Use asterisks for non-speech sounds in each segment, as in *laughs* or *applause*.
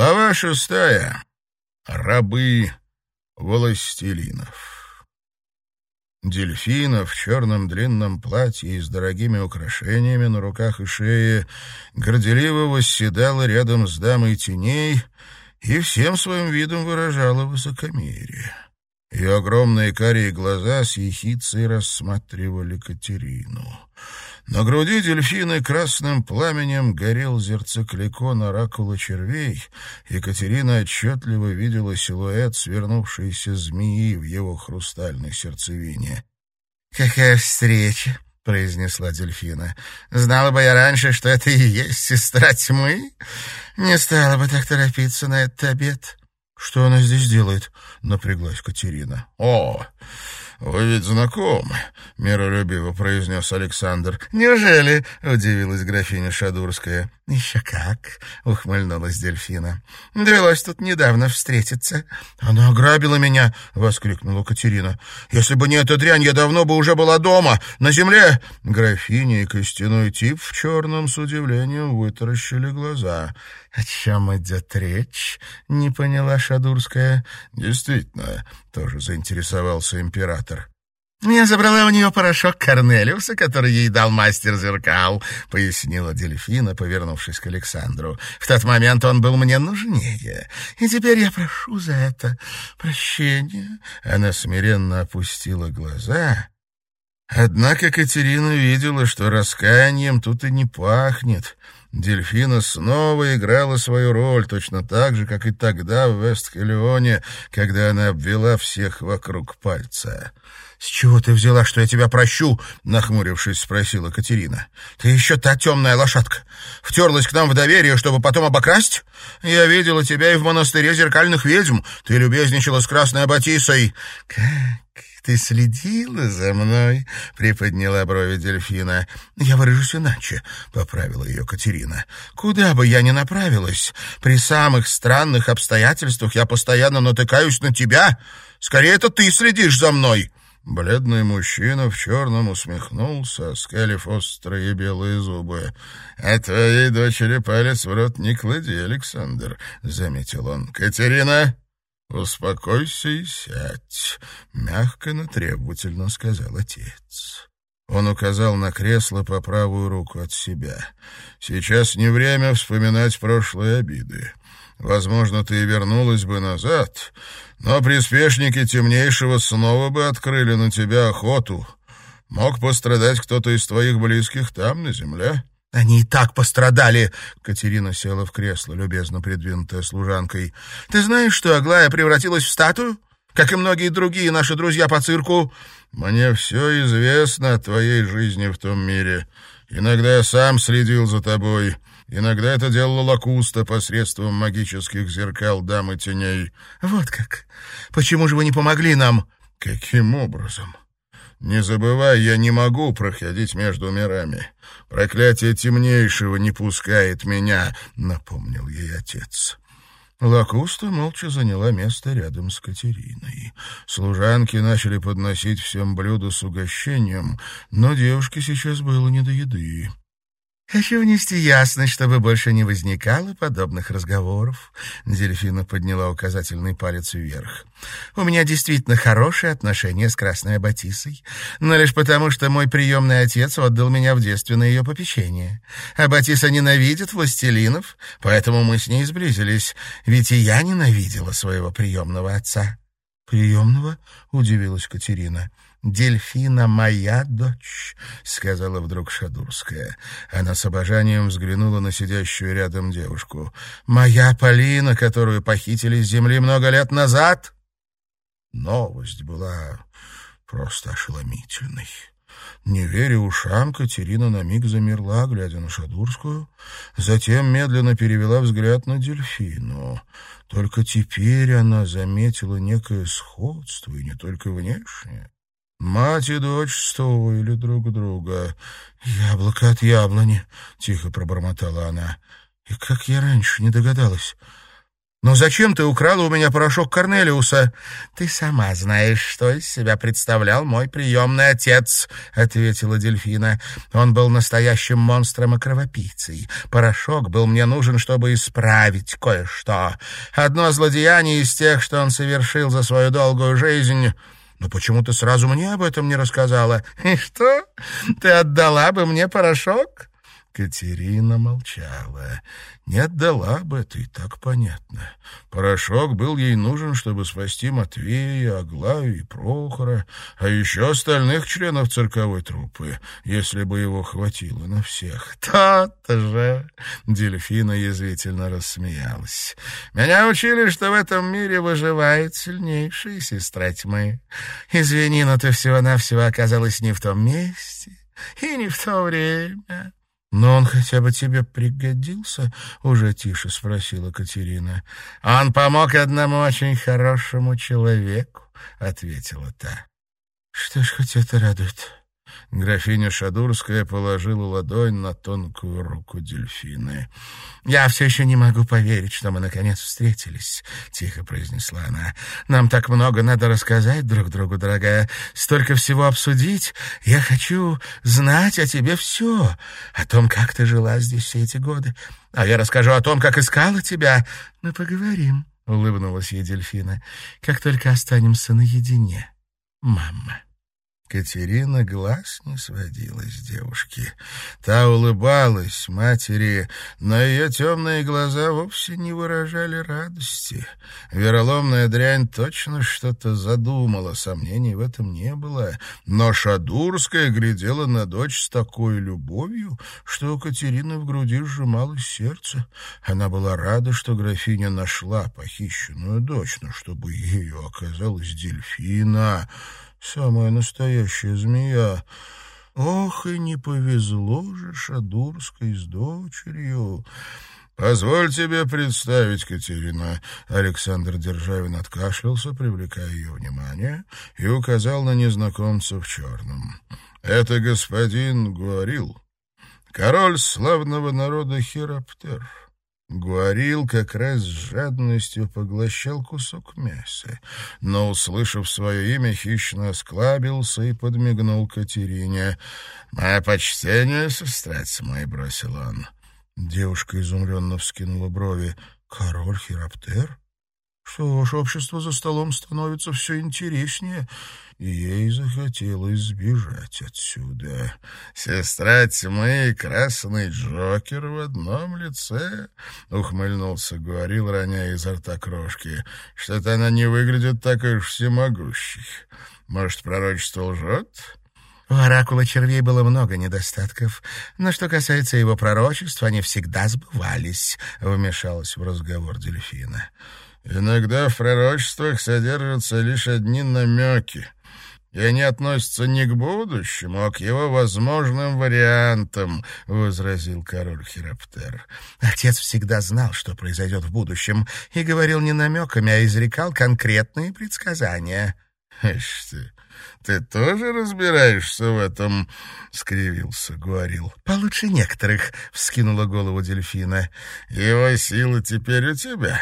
Глава шестая. Рабы властелинов. Дельфина в черном длинном платье и с дорогими украшениями на руках и шее горделиво восседала рядом с дамой теней и всем своим видом выражала высокомерие. Ее огромные карие глаза с ехицей рассматривали Катерину. На груди дельфины красным пламенем горел зерцекликон оракула червей. Екатерина отчетливо видела силуэт свернувшейся змеи в его хрустальной сердцевине. «Какая встреча!» — произнесла дельфина. «Знала бы я раньше, что это и есть сестра тьмы, не стала бы так торопиться на этот обед». «Что она здесь делает?» — напряглась Катерина. «О, вы ведь знакомы», — миролюбиво произнес Александр. «Неужели?» — удивилась графиня Шадурская. «Еще как!» — ухмыльнулась дельфина. «Довелось тут недавно встретиться». «Она ограбила меня!» — воскликнула Катерина. «Если бы не эта дрянь, я давно бы уже была дома, на земле!» Графиня и костяной тип в черном с удивлением вытаращили глаза. «О чем идет речь?» — не поняла Шадурская. «Действительно», — тоже заинтересовался император. «Я забрала у нее порошок Корнелиуса, который ей дал мастер зеркал», — пояснила Дельфина, повернувшись к Александру. «В тот момент он был мне нужнее, и теперь я прошу за это прощения». Она смиренно опустила глаза, однако Катерина видела, что раскаянием тут и не пахнет. Дельфина снова играла свою роль, точно так же, как и тогда в Вестхелионе, когда она обвела всех вокруг пальца. «С чего ты взяла, что я тебя прощу?» — нахмурившись, спросила Катерина. «Ты еще та темная лошадка. Втерлась к нам в доверие, чтобы потом обокрасть? Я видела тебя и в монастыре зеркальных ведьм. Ты любезничала с красной Аббатисой». «Как ты следила за мной?» — приподняла брови дельфина. «Я выражусь иначе», — поправила ее Катерина. «Куда бы я ни направилась, при самых странных обстоятельствах я постоянно натыкаюсь на тебя. Скорее, это ты следишь за мной». Бледный мужчина в черном усмехнулся, скалив острые белые зубы. — А твоей дочери палец в рот не клади, Александр, — заметил он. — Катерина, успокойся и сядь, — мягко, но требовательно сказал отец. Он указал на кресло по правую руку от себя. «Сейчас не время вспоминать прошлые обиды. Возможно, ты и вернулась бы назад, но приспешники темнейшего снова бы открыли на тебя охоту. Мог пострадать кто-то из твоих близких там, на земле». «Они и так пострадали!» — Катерина села в кресло, любезно придвинутая служанкой. «Ты знаешь, что Аглая превратилась в статую? Как и многие другие наши друзья по цирку?» «Мне все известно о твоей жизни в том мире. Иногда я сам следил за тобой». Иногда это делала Лакуста посредством магических зеркал дамы теней. Вот как. Почему же вы не помогли нам? Каким образом? Не забывай, я не могу проходить между мирами. Проклятие темнейшего не пускает меня, напомнил ей отец. Лакуста молча заняла место рядом с Катериной. Служанки начали подносить всем блюда с угощением, но девушке сейчас было не до еды. «Хочу внести ясность, чтобы больше не возникало подобных разговоров». Дельфина подняла указательный палец вверх. «У меня действительно хорошие отношения с Красной Аббатисой, но лишь потому, что мой приемный отец отдал меня в детстве на ее попечение. Аббатиса ненавидит властелинов, поэтому мы с ней сблизились, ведь и я ненавидела своего приемного отца». «Приемного?» — удивилась Катерина. «Дельфина моя дочь», — сказала вдруг Шадурская. Она с обожанием взглянула на сидящую рядом девушку. «Моя Полина, которую похитили с земли много лет назад?» Новость была просто ошеломительной. Не веря ушам, Катерина на миг замерла, глядя на Шадурскую, затем медленно перевела взгляд на дельфину. Только теперь она заметила некое сходство, и не только внешнее. Мать и дочь стоили друг друга. «Яблоко от яблони», — тихо пробормотала она. «И как я раньше не догадалась. «Но зачем ты украла у меня порошок Корнелиуса?» «Ты сама знаешь, что из себя представлял мой приемный отец», — ответила дельфина. «Он был настоящим монстром и кровопийцей. Порошок был мне нужен, чтобы исправить кое-что. Одно злодеяние из тех, что он совершил за свою долгую жизнь...» «Но почему ты сразу мне об этом не рассказала?» «И что? Ты отдала бы мне порошок?» Катерина молчала. Не отдала бы, это и так понятно. Порошок был ей нужен, чтобы спасти Матвея, Аглаю и Прохора, а еще остальных членов цирковой труппы, если бы его хватило на всех. *laughs* «То-то же!» — дельфина язвительно рассмеялась. «Меня учили, что в этом мире выживает сильнейшая сестра тьмы. Извини, но ты всего-навсего оказалась не в том месте и не в то время». «Но он хотя бы тебе пригодился?» — уже тише спросила Катерина. «Он помог одному очень хорошему человеку», — ответила та. «Что ж, хоть это радует». Графиня Шадурская положила ладонь на тонкую руку дельфины. «Я все еще не могу поверить, что мы наконец встретились», — тихо произнесла она. «Нам так много надо рассказать друг другу, дорогая, столько всего обсудить. Я хочу знать о тебе все, о том, как ты жила здесь все эти годы. А я расскажу о том, как искала тебя. Мы поговорим», — улыбнулась ей дельфина, — «как только останемся наедине, мама». Катерина глаз не сводила с девушки. Та улыбалась матери, но ее темные глаза вовсе не выражали радости. Вероломная дрянь точно что-то задумала, сомнений в этом не было. Но Шадурская глядела на дочь с такой любовью, что у Катерины в груди сжималось сердце. Она была рада, что графиня нашла похищенную дочь, но чтобы ее оказалась дельфина... Самая настоящая змея. Ох, и не повезло же Шадурской с дочерью. «Позволь тебе представить, Катерина». Александр Державин откашлялся, привлекая ее внимание, и указал на незнакомца в черном. «Это господин Гуарил, король славного народа Хироптер». Гуарил как раз с жадностью поглощал кусок мяса, но, услышав свое имя, хищно осклабился и подмигнул Катерине. «Мое почтение, сестрац мой», — бросил он. Девушка изумленно вскинула брови. «Король Хироптер? Что ж, общество за столом становится все интереснее» и ей захотелось сбежать отсюда. «Сестра тьмы и красный Джокер в одном лице?» — ухмыльнулся, говорил, роняя изо рта крошки. «Что-то она не выглядит так уж всемогущей. Может, пророчество лжет?» У оракула червей было много недостатков, но что касается его пророчеств, они всегда сбывались, — вмешалась в разговор дельфина. «Иногда в пророчествах содержатся лишь одни намеки», и они относятся не к будущему, а к его возможным вариантам», — возразил король Хироптер. «Отец всегда знал, что произойдет в будущем, и говорил не намеками, а изрекал конкретные предсказания». «Ишь ты, ты тоже разбираешься в этом?» — скривился, говорил. «Получше некоторых», — вскинула голову дельфина. «Его сила теперь у тебя.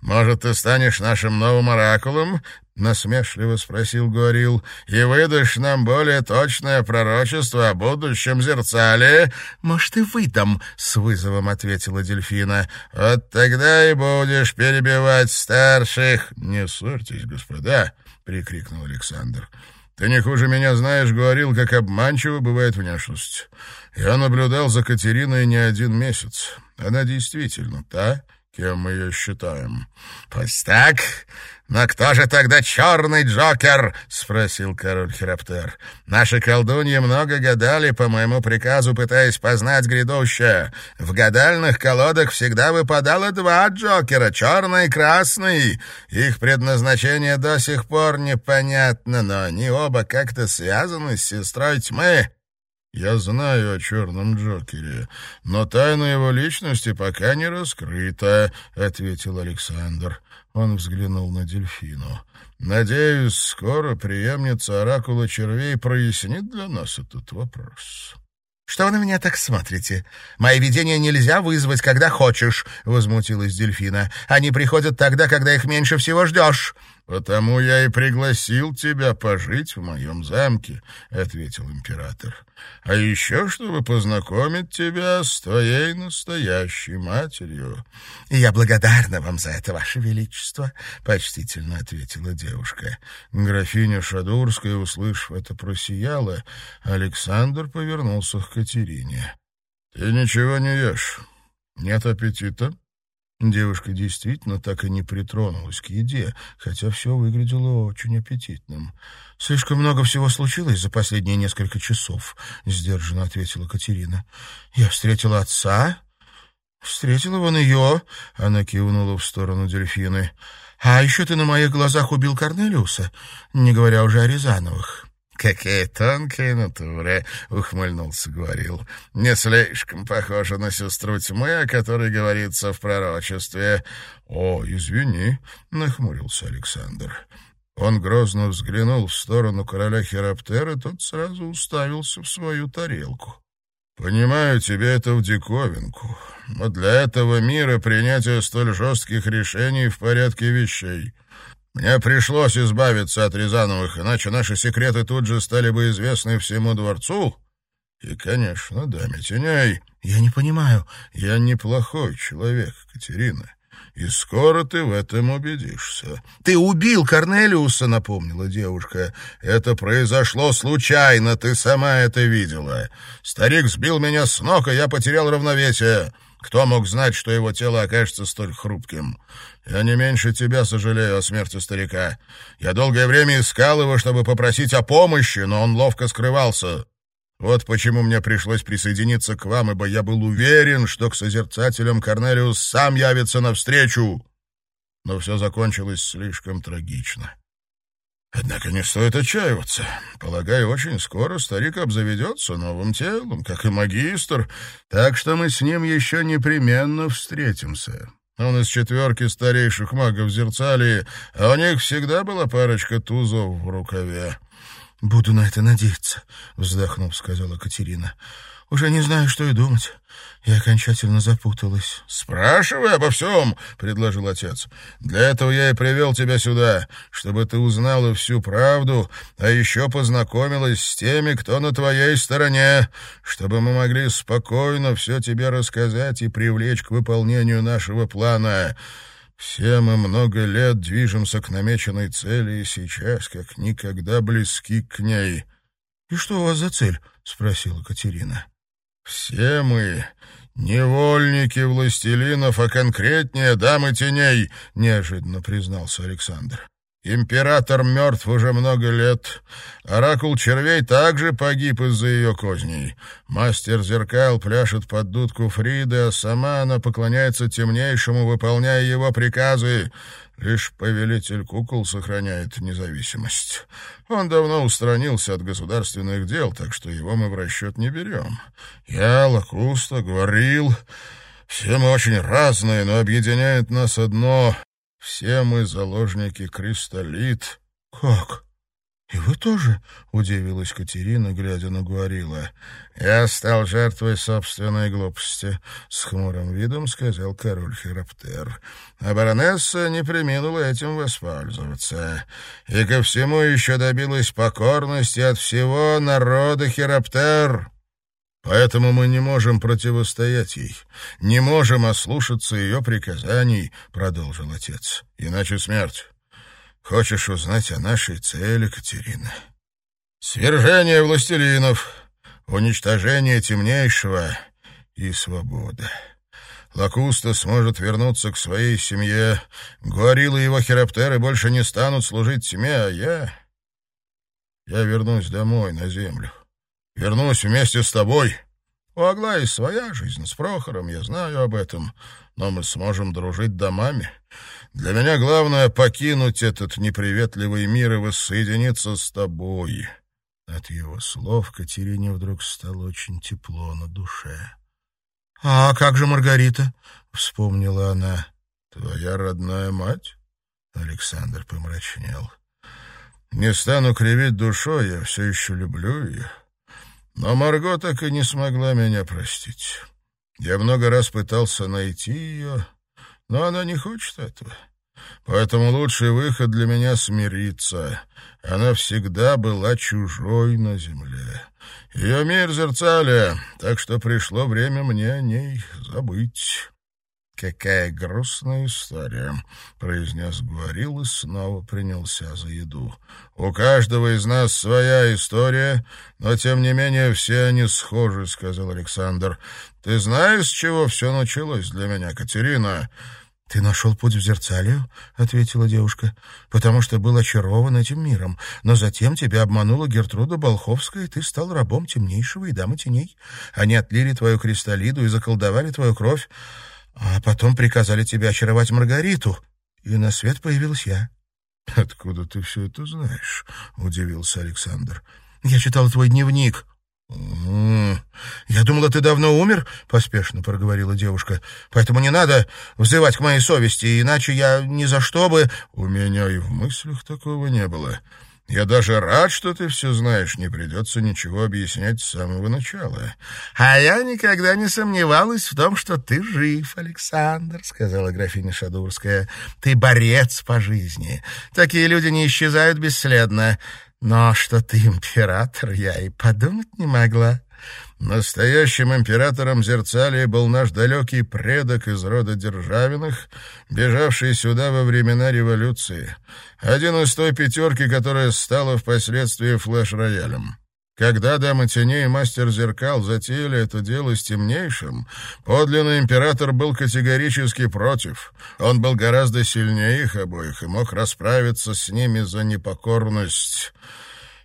Может, ты станешь нашим новым оракулом, насмешливо спросил Гуарил, и выдашь нам более точное пророчество о будущем зерцале? Может, и выдам, с вызовом ответила дельфина. Вот тогда и будешь перебивать старших. Не ссорьтесь, господа, прикрикнул Александр. Ты не хуже меня знаешь, говорил, как обманчиво бывает внешность. Я наблюдал за Катериной не один месяц. Она действительно та, кем мы ее считаем. — Пусть так, но кто же тогда черный Джокер? — спросил король Хироптер. — Наши колдуньи много гадали по моему приказу, пытаясь познать грядущее. В гадальных колодах всегда выпадало два Джокера — черный и красный. Их предназначение до сих пор непонятно, но они оба как-то связаны с сестрой тьмы. «Я знаю о черном Джокере, но тайна его личности пока не раскрыта», — ответил Александр. Он взглянул на дельфину. «Надеюсь, скоро преемница Оракула Червей прояснит для нас этот вопрос». «Что вы на меня так смотрите? Мои видения нельзя вызвать, когда хочешь», — возмутилась дельфина. «Они приходят тогда, когда их меньше всего ждешь». «Потому я и пригласил тебя пожить в моем замке», — ответил император. «А еще, чтобы познакомить тебя с твоей настоящей матерью». «Я благодарна вам за это, ваше величество», — почтительно ответила девушка. Графиня Шадурская, услышав это, просияла. Александр повернулся к Катерине. «Ты ничего не ешь? Нет аппетита?» Девушка действительно так и не притронулась к еде, хотя все выглядело очень аппетитным. «Слишком много всего случилось за последние несколько часов», — сдержанно ответила Катерина. «Я встретила отца, встретила вон ее», — она кивнула в сторону дельфины. «А еще ты на моих глазах убил Корнелиуса, не говоря уже о Рязановых». «Какая тонкая натура!» — ухмыльнулся, говорил. «Не слишком похожа на сестру тьмы, о которой говорится в пророчестве». «О, извини!» — нахмурился Александр. Он грозно взглянул в сторону короля Хераптера, тот сразу уставился в свою тарелку. «Понимаю, тебе это в диковинку, но для этого мира принятие столь жестких решений в порядке вещей». Мне пришлось избавиться от Рязановых, иначе наши секреты тут же стали бы известны всему дворцу. И, конечно, даме теней. Я не понимаю. Я неплохой человек, Катерина. И скоро ты в этом убедишься. Ты убил Корнелиуса, напомнила девушка. Это произошло случайно, ты сама это видела. Старик сбил меня с ног, и я потерял равновесие. Кто мог знать, что его тело окажется столь хрупким? Я не меньше тебя сожалею о смерти старика. Я долгое время искал его, чтобы попросить о помощи, но он ловко скрывался. Вот почему мне пришлось присоединиться к вам, ибо я был уверен, что к созерцателям Корнелиус сам явится навстречу. Но все закончилось слишком трагично. Однако не стоит отчаиваться. Полагаю, очень скоро старик обзаведется новым телом, как и магистр, так что мы с ним еще непременно встретимся. Он из четверки старейших магов Зерцалии, а у них всегда была парочка тузов в рукаве. — Буду на это надеяться, — вздохнув, сказала Катерина. Уже не знаю, что и думать. Я окончательно запуталась. «Спрашивай обо всем», — предложил отец. «Для этого я и привел тебя сюда, чтобы ты узнала всю правду, а еще познакомилась с теми, кто на твоей стороне, чтобы мы могли спокойно все тебе рассказать и привлечь к выполнению нашего плана». Все мы много лет движемся к намеченной цели и сейчас как никогда близки к ней. — И что у вас за цель? — спросила Катерина. «Все мы невольники властелинов, а конкретнее дамы теней», — неожиданно признался Александр. «Император мертв уже много лет. Оракул червей также погиб из-за ее козней. Мастер зеркал пляшет под дудку Фриды, а сама она поклоняется темнейшему, выполняя его приказы. Лишь повелитель кукол сохраняет независимость. Он давно устранился от государственных дел, так что его мы в расчет не берем. Я, Лакуста, говорил... Все мы очень разные, но объединяет нас одно. Все мы заложники Кристаллит. Как? «И вы тоже?» — удивилась Катерина, глядя на Гуарила. «Я стал жертвой собственной глупости», — с хмурым видом сказал король Хераптер. А баронесса не приминула этим воспользоваться. И ко всему еще добилась покорности от всего народа Хераптер. Поэтому мы не можем противостоять ей, не можем ослушаться ее приказаний, — продолжил отец, — иначе смерть. Хочешь узнать о нашей цели, Катерина? Свержение властелинов, уничтожение темнейшего и свобода. Лакуста сможет вернуться к своей семье. Гуарил и его хироптеры больше не станут служить тьме, а я... Я вернусь домой, на землю. Вернусь вместе с тобой. У Аглаи своя жизнь с Прохором, я знаю об этом, но мы сможем дружить домами. Для меня главное — покинуть этот неприветливый мир и воссоединиться с тобой». От его слов Катерине вдруг стало очень тепло на душе. «А как же Маргарита?» — вспомнила она. «Твоя родная мать?» — Александр помрачнел. «Не стану кривить душой, я все еще люблю ее. Но Марго так и не смогла меня простить. Я много раз пытался найти ее, но она не хочет этого. Поэтому лучший выход для меня — смириться. Она всегда была чужой на земле. Ее мир зерцали, так что пришло время мне о ней забыть. «Какая грустная история», — произнес Гуарил и снова принялся за еду. «У каждого из нас своя история, но, тем не менее, все они схожи», — сказал Александр. «Ты знаешь, с чего все началось для меня, Катерина?» «Ты нашел путь в Зерцалию?» — ответила девушка. «Потому что был очарован этим миром. Но затем тебя обманула Гертруда Болховская, и ты стал рабом темнейшего и дамы теней. Они отлили твою кристаллиду и заколдовали твою кровь, а потом приказали тебе очаровать Маргариту, и на свет появилась я». «Откуда ты все это знаешь?» — удивился Александр. «Я читал твой дневник», «Я думала, ты давно умер», — поспешно проговорила девушка. «Поэтому не надо взывать к моей совести, иначе я ни за что бы...» «У меня и в мыслях такого не было. Я даже рад, что ты все знаешь, не придется ничего объяснять с самого начала». «А я никогда не сомневалась в том, что ты жив, Александр», — сказала графиня Шадурская. «Ты борец по жизни. Такие люди не исчезают бесследно». Но что ты император, я и подумать не могла. Настоящим императором Зерцалии был наш далекий предок из рода Державиных, бежавший сюда во времена революции. Один из той пятерки, которая стала впоследствии флеш-роялем. Когда Дама Теней и Мастер Зеркал затеяли это дело с темнейшим, подлинный император был категорически против. Он был гораздо сильнее их обоих и мог расправиться с ними за непокорность.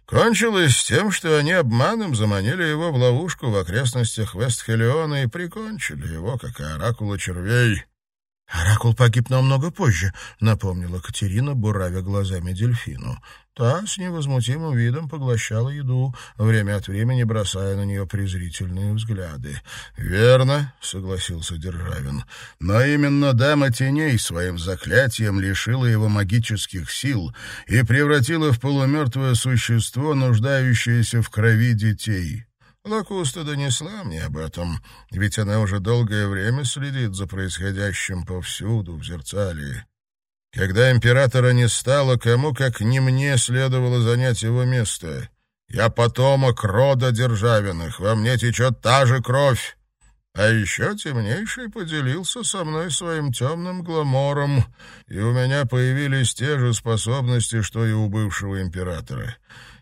Кончилось тем, что они обманом заманили его в ловушку в окрестностях Вестхелиона и прикончили его, как и оракула червей. «Оракул погиб намного позже», — напомнила Катерина, буравя глазами дельфину. Та с невозмутимым видом поглощала еду, время от времени бросая на нее презрительные взгляды. «Верно», — согласился Державин. «Но именно дама теней своим заклятием лишила его магических сил и превратила в полумертвое существо, нуждающееся в крови детей». Лакуста донесла мне об этом, ведь она уже долгое время следит за происходящим повсюду в Зерцалии. Когда императора не стало, кому, как не мне, следовало занять его место. Я потомок рода Державиных, во мне течет та же кровь. А еще темнейший поделился со мной своим темным гламором, и у меня появились те же способности, что и у бывшего императора.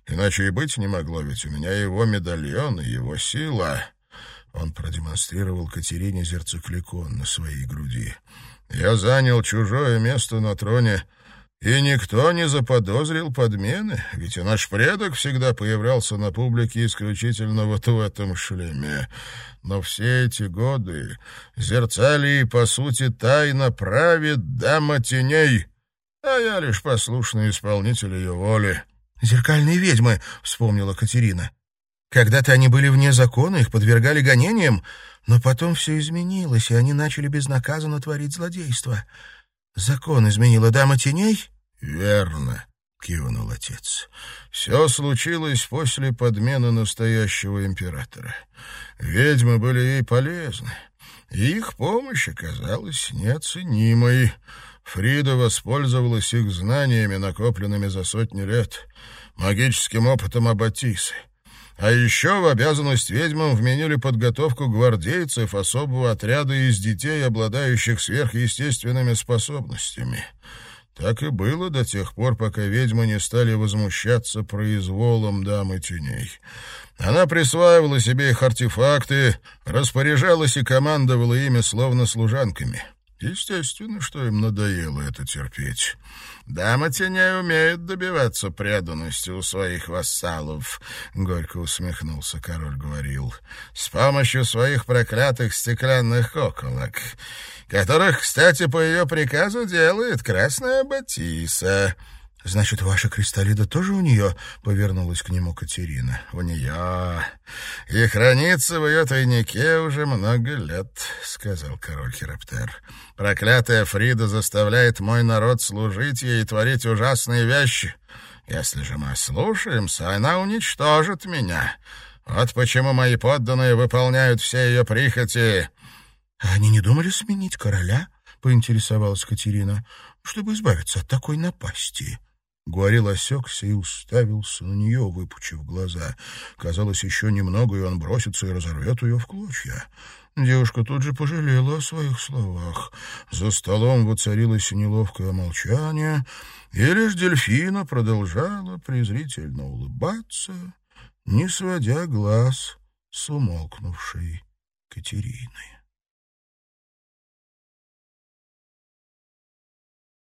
Иначе и быть не могло, ведь у меня его медальон и его сила. Он продемонстрировал Катерине зерцекликон на своей груди. Я занял чужое место на троне, и никто не заподозрил подмены, ведь и наш предок всегда появлялся на публике исключительно вот в этом шлеме. Но все эти годы Зерцалии, по сути, тайно правит дама теней, а я лишь послушный исполнитель ее воли. «Зеркальные ведьмы», — вспомнила Катерина. «Когда-то они были вне закона, их подвергали гонениям, но потом все изменилось, и они начали безнаказанно творить злодейство. Закон изменила дама теней?» «Верно», — кивнул отец. «Все случилось после подмены настоящего императора. Ведьмы были ей полезны, их помощь оказалась неоценимой». Фрида воспользовалась их знаниями, накопленными за сотни лет, магическим опытом Аббатисы. А еще в обязанность ведьмам вменили подготовку гвардейцев особого отряда из детей, обладающих сверхъестественными способностями. Так и было до тех пор, пока ведьмы не стали возмущаться произволом дамы теней. Она присваивала себе их артефакты, распоряжалась и командовала ими словно служанками. Естественно, что им надоело это терпеть. «Дама теней умеет добиваться преданности у своих вассалов», — горько усмехнулся король говорил, «с помощью своих проклятых стеклянных коколок, которых, кстати, по ее приказу делает красная Батиса». «Значит, ваша кристаллида тоже у нее?» — повернулась к нему Катерина. «У нее. И хранится в ее тайнике уже много лет», — сказал король Хироптер. «Проклятая Фрида заставляет мой народ служить ей и творить ужасные вещи. Если же мы слушаемся, она уничтожит меня. Вот почему мои подданные выполняют все ее прихоти». «Они не думали сменить короля?» — поинтересовалась Катерина, «чтобы избавиться от такой напасти». Гуарил осекся и уставился на нее, выпучив глаза. Казалось, еще немного, и он бросится и разорвет ее в клочья. Девушка тут же пожалела о своих словах. За столом воцарилось неловкое молчание, и лишь дельфина продолжала презрительно улыбаться, не сводя глаз с умолкнувшей Катерины.